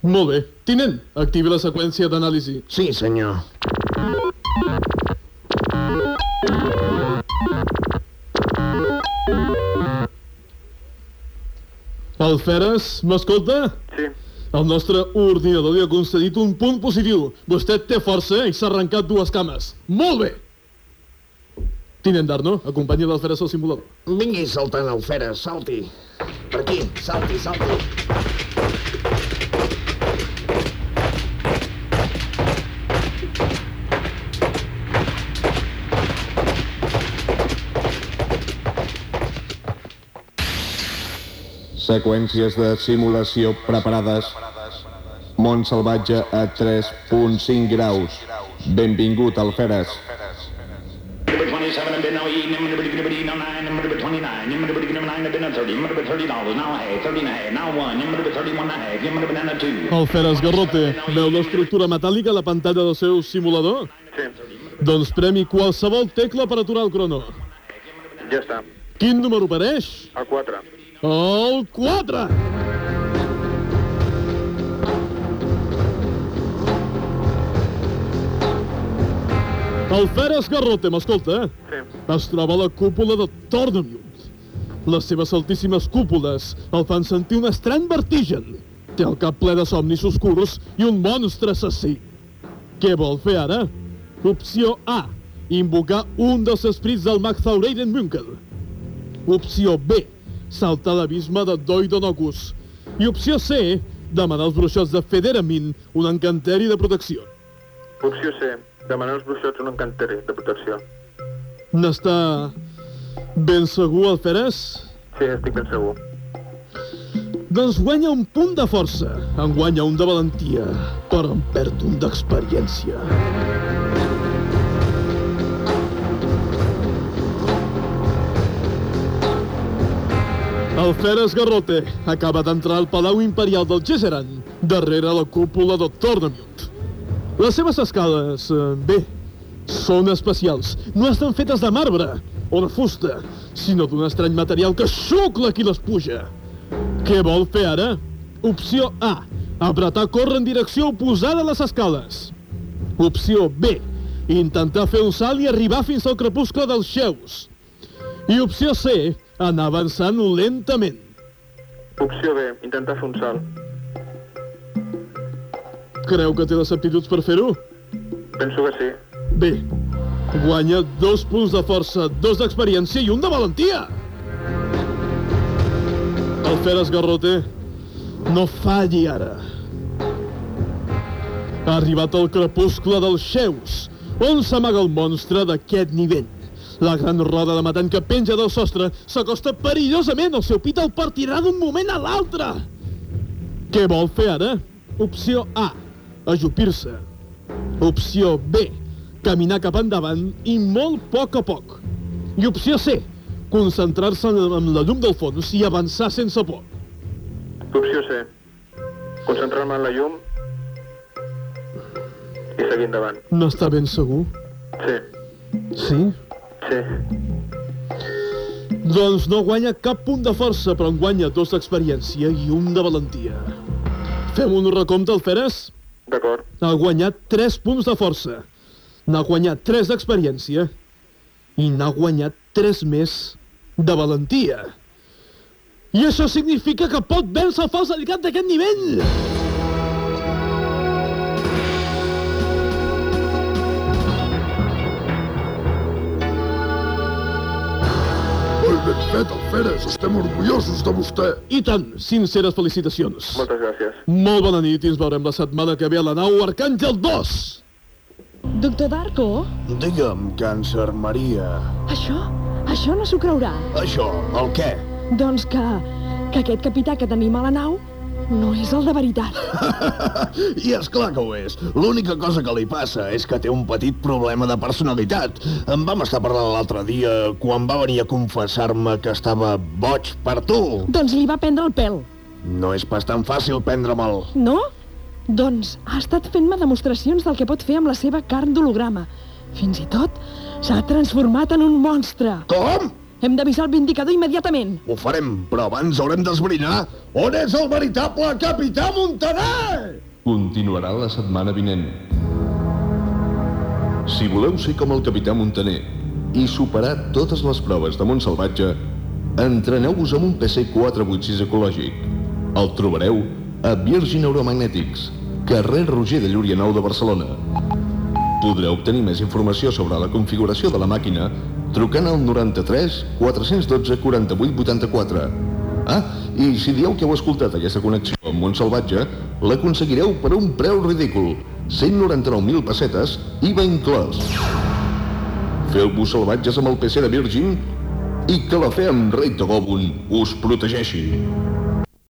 E: Molt bé. Tinent, activi la seqüència d'anàlisi.
T: Sí, senyor.
E: Alferes, m'escolta?
S: Sí.
E: El nostre ordinador li ha concedit un punt positiu. Vostè té força i s'ha arrencat dues cames. Molt bé! Tinent Darno, acompanyi l'Alferes al simulador.
T: Vingui saltant, Alferes, salti. Per aquí, salti, salti.
D: Seqüències de simulació preparades. Mont salvatge a 3.5 graus. Benvingut, Alferes.
L: Number 27 and been no E, number number no nine, number 29, number number nine and been a 30, number 30 dollars, now a half, 30 and a half, now one, number 31 and a half, number banana two.
E: Alferes Garrote, veu l'estructura metàl·lica a la pantalla del seu simulador?
S: Sí.
E: Doncs premi qualsevol tecla per aturar el crono.
S: Ja està.
E: Quin número apareix?
S: El 4.
E: El 4! Alferes Garrote, m'escolta?
S: Sí.
E: Es troba a la cúpula de Tornamiut. Les seves altíssimes cúpules el fan sentir un estrany vertigen. Té el cap ple de somnis oscurs i un monstre assassí. Què vol fer ara? Opció A. Invocar un dels esprits del mag Thaureiden Munkel. Opció B. Saltar a l'abisme de Doidonocus. I opció C. Demanar als bruixots de Federamin un encanteri de protecció.
S: Opció C. Demanar als bruixots un encanteri de protecció.
E: N'està ben segur, Alferes?
S: Sí, estic ben segur.
E: Doncs guanya un punt de força, en guanya un de valentia, però en perd un d'experiència. Alferes Garrote acaba d'entrar al Palau Imperial del Gesseran, darrere la cúpula del Tornamiut. Les seves escales, eh, bé, són especials. No estan fetes de marbre o de fusta, sinó d'un estrany material que xucla qui les puja. Què vol fer ara? Opció A. Apretar córrer en direcció oposada a les escales. Opció B. Intentar fer un salt i arribar fins al crepuscle dels xeus. I opció C. Anar avançant lentament.
S: Opció B. Intentar fer un salt.
E: Creu que té les aptituds per fer-ho?
S: Penso que sí.
E: Bé, guanya dos punts de força, dos d'experiència i un de valentia. Alferes Garrote, no falli ara. Ha arribat el crepuscle dels xeus, on s'amaga el monstre d'aquest nivell. La gran roda de matant que penja del sostre s'acosta perillosament, el seu pit el partirà d'un moment a l'altre. Què vol fer ara? Opció A, ajupir-se. Opció B, caminar cap endavant i molt a poc a poc. I opció C, concentrar-se en la llum del fons i avançar sense por.
S: Opció C. Concentrar-me en la llum i seguir endavant.
E: N'està ben segur?
S: Sí.
E: Sí?
S: Sí.
E: Doncs no guanya cap punt de força, però en guanya dos d'experiència i un de valentia. Fem un recompte, Alferes?
S: D'acord.
E: Ha guanyat 3 punts de força. N'ha guanyat 3 d'experiència i n'ha guanyat 3 més de valentia. I això significa que pot vèncer el fals delicat d'aquest nivell!
C: Fet, Alferes. Estem orgullosos de vostè.
E: I tant, sinceres felicitacions.
S: Moltes gràcies.
E: Molt bona nit i ens veurem la setmana que ve a la nau Arcàngel 2!
F: Doctor Darko,
T: Digue'm, càncer, Maria.
F: això, això Això no s'ho creurà.
G: Això, el què?
F: Doncs que, que aquest capità que tenim a la nau no és el de veritat.
G: I és clar que ho és. L'única cosa que li passa és que té un petit problema de personalitat. En vam estar parlant l'altre dia quan va venir a confessar-me que estava boig per tu.
F: doncs li va prendre el pèl.
G: No és pas tan fàcil prendre-me'l.
F: No? Doncs ha estat fent-me demostracions del que pot fer amb la seva carn d'holograma. Fins i tot s'ha transformat en un monstre.
G: Com?
F: Hem d'avisar el Vindicador immediatament.
G: Ho farem, però abans haurem d'esbrinar on és el veritable capità Montaner!
A: Continuarà la setmana vinent. Si voleu ser com el capità Montaner i superar totes les proves de món salvatge, entreneu-vos amb un PC486 ecològic. El trobareu a Virgin Neuromagnetics, carrer Roger de Llúria 9 de Barcelona. Podreu obtenir més informació sobre la configuració de la màquina trucant al 93 412 48 84. Ah, i si dieu que heu escoltat aquesta connexió amb món salvatge, l'aconseguireu per un preu ridícul, 199.000 pessetes, IVA inclòs. Feu-vos salvatges amb el PC de Virgin i que la fe amb rei Togobun us protegeixi.